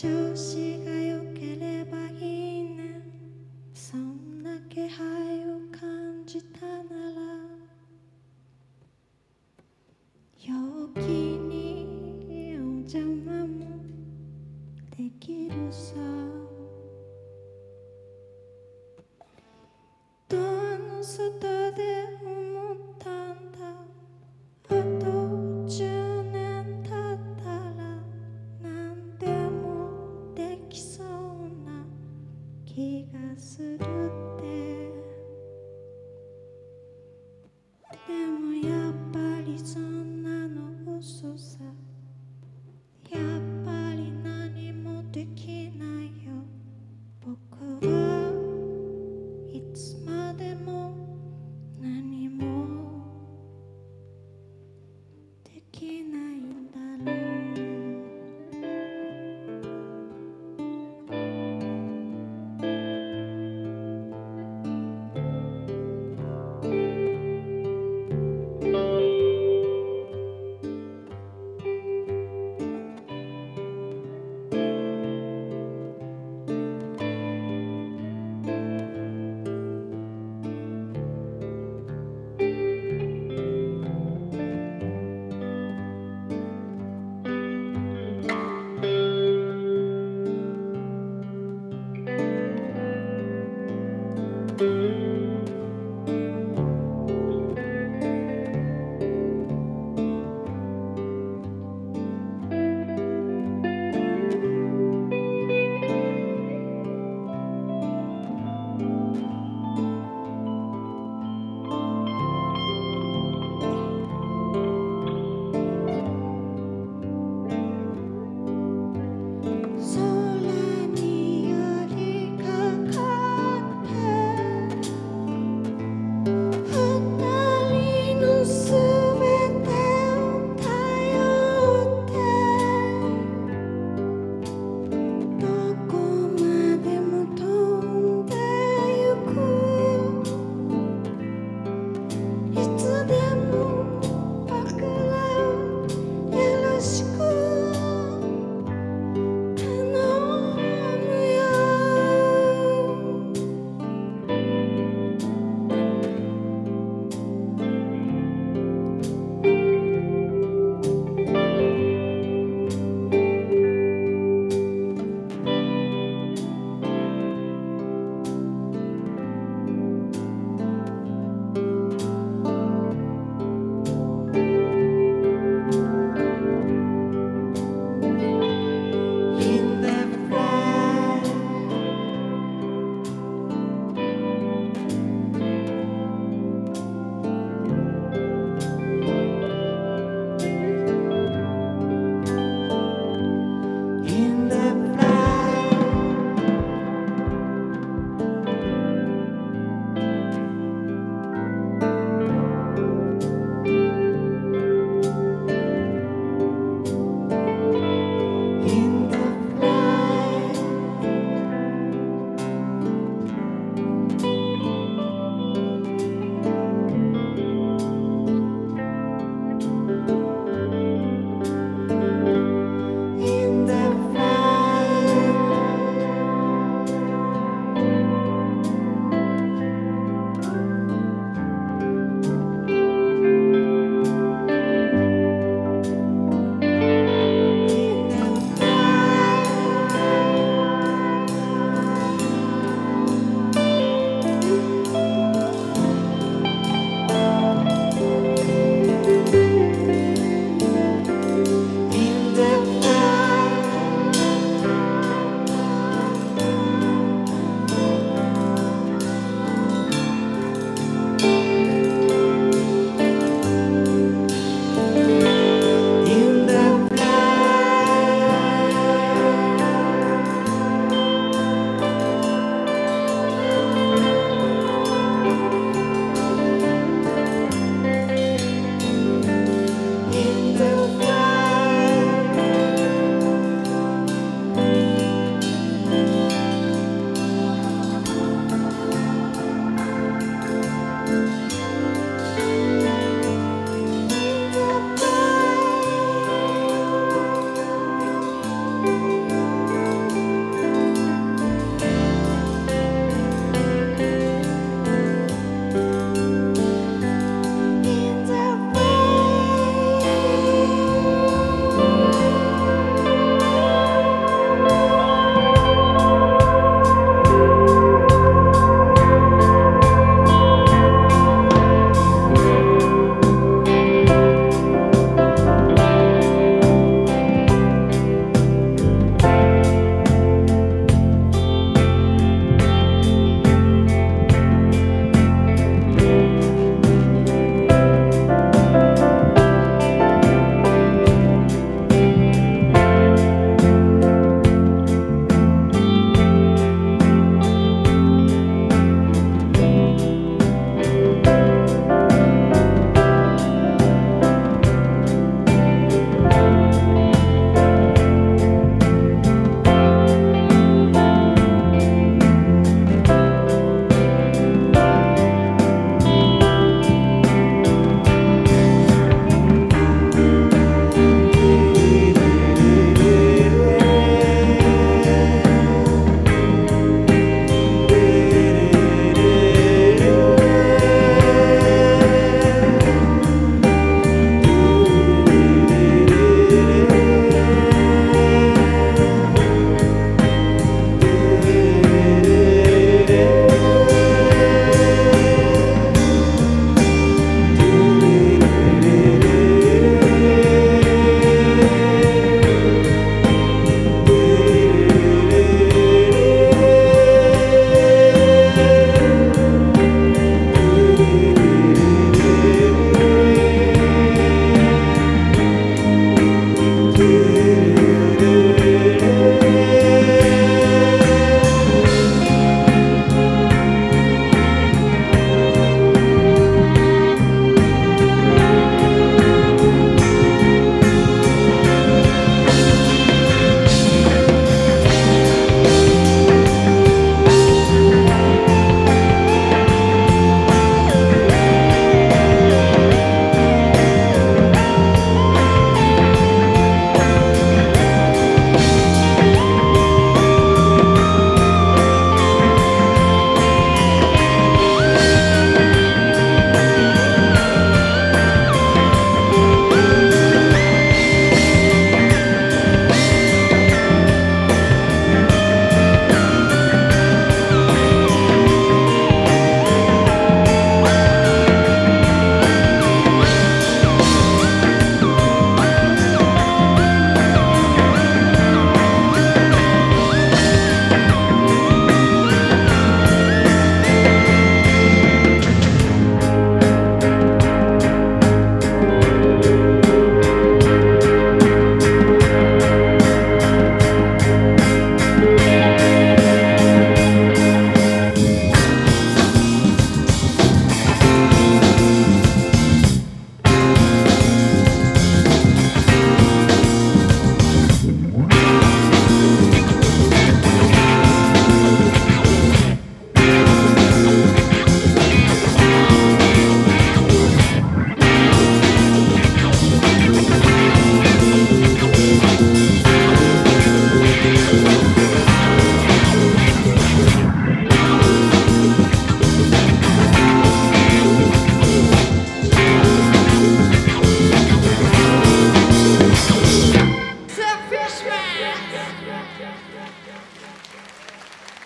調子が良ければきるさ。ドアの外で思ったんだ。あと10年経ったら。何でもできそうな気がする。